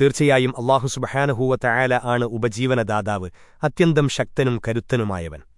തീർച്ചയായും അള്ളാഹു സുബഹാനഹൂവ തയാല ആണ് ഉപജീവനദാതാവ് അത്യന്തം ശക്തനും കരുത്തനുമായവൻ.